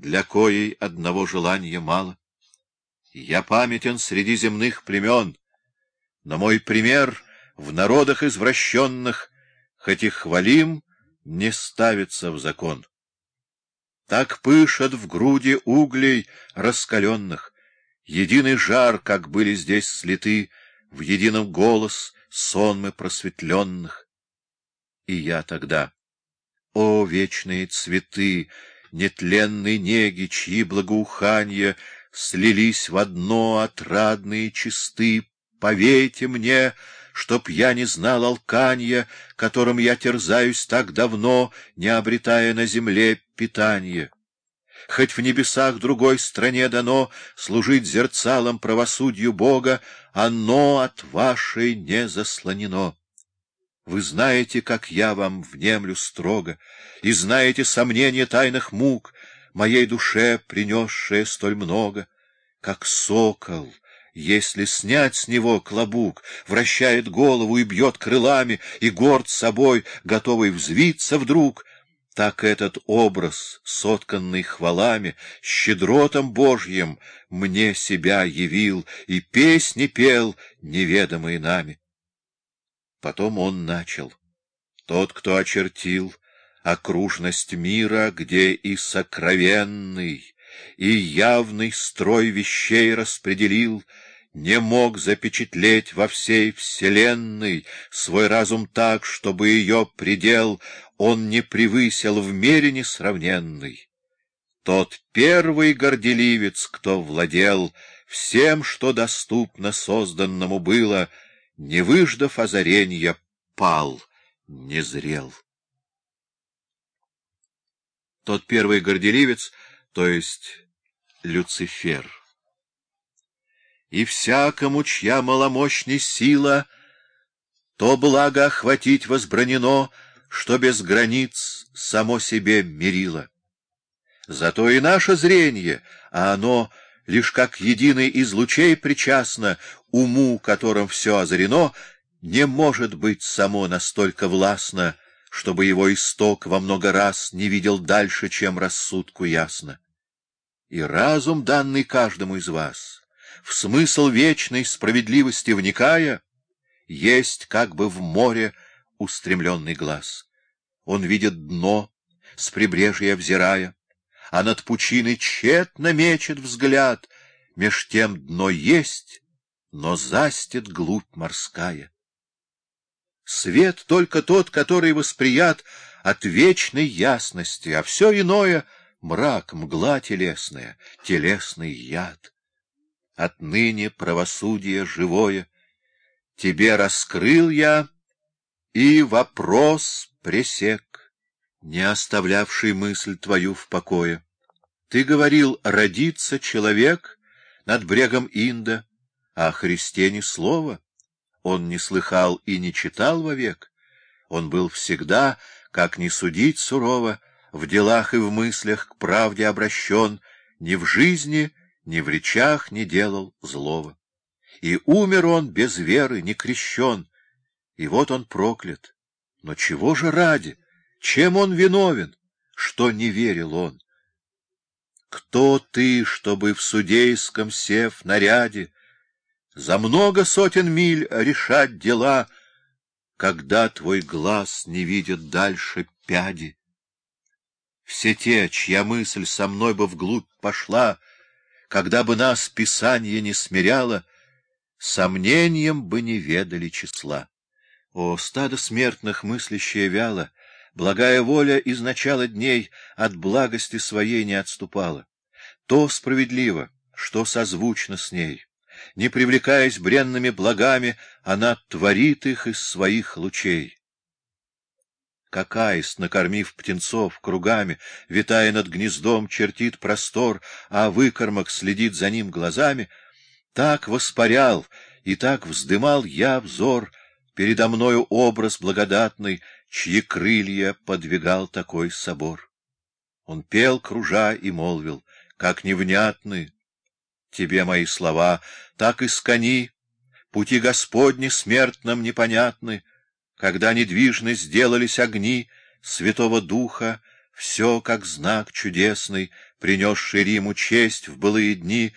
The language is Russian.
для коей одного желания мало. Я памятен среди земных племен, но мой пример в народах извращенных, хоть и хвалим, не ставится в закон. Так пышат в груди углей раскаленных, единый жар, как были здесь слиты, в едином голос сонмы просветленных. И я тогда, о, вечные цветы, нетленной неги, чьи благоуханья слились в одно отрадные чисты, повейте мне, чтоб я не знал алканья, которым я терзаюсь так давно, не обретая на земле питания. Хоть в небесах другой стране дано служить зерцалом правосудию Бога, оно от вашей не заслонено. Вы знаете, как я вам внемлю строго, и знаете сомнения тайных мук, моей душе принесшее столь много, как сокол, если снять с него клобук, вращает голову и бьет крылами, и горд собой, готовый взвиться вдруг, так этот образ, сотканный хвалами, щедротом Божьим, мне себя явил и песни пел, неведомые нами. Потом он начал. Тот, кто очертил окружность мира, где и сокровенный, и явный строй вещей распределил, не мог запечатлеть во всей вселенной свой разум так, чтобы ее предел он не превысил в мере несравненной. Тот первый горделивец, кто владел всем, что доступно созданному было — не выждав озаренья, пал, не зрел. Тот первый горделивец, то есть Люцифер. И всякому, чья маломощней сила, то благо охватить возбранено, что без границ само себе мерило. Зато и наше зрение, а оно — лишь как единый из лучей причастно уму, которым все озарено, не может быть само настолько властно, чтобы его исток во много раз не видел дальше, чем рассудку ясно. И разум, данный каждому из вас, в смысл вечной справедливости вникая, есть как бы в море устремленный глаз. Он видит дно, с прибрежья взирая, а над пучиной тщетно мечет взгляд, меж тем дно есть, но застит глубь морская. Свет только тот, который восприят от вечной ясности, а все иное — мрак, мгла телесная, телесный яд. Отныне правосудие живое тебе раскрыл я, и вопрос пресек, не оставлявший мысль твою в покое. Ты говорил, родится человек над брегом Инда, а о Христе ни слова. Он не слыхал и не читал вовек. Он был всегда, как не судить сурово, в делах и в мыслях к правде обращен, ни в жизни, ни в речах не делал злого. И умер он без веры, не крещен, и вот он проклят. Но чего же ради? Чем он виновен, что не верил он? Кто ты, чтобы в судейском сев наряде За много сотен миль решать дела, Когда твой глаз не видит дальше пяди? Все те, чья мысль со мной бы вглубь пошла, Когда бы нас Писание не смиряло, Сомнением бы не ведали числа. О, стадо смертных, мыслящее вяло, Благая воля из начала дней от благости своей не отступала. То справедливо, что созвучно с ней. Не привлекаясь бренными благами, она творит их из своих лучей. Какаис, накормив птенцов кругами, витая над гнездом, чертит простор, а выкормок следит за ним глазами, так воспарял и так вздымал я взор — Передо мною образ благодатный, чьи крылья подвигал такой собор. Он пел, кружа, и молвил, как невнятны тебе мои слова, так и скани, пути Господни смертным непонятны, когда недвижны сделались огни Святого Духа, все, как знак чудесный, принесший Риму честь в былые дни,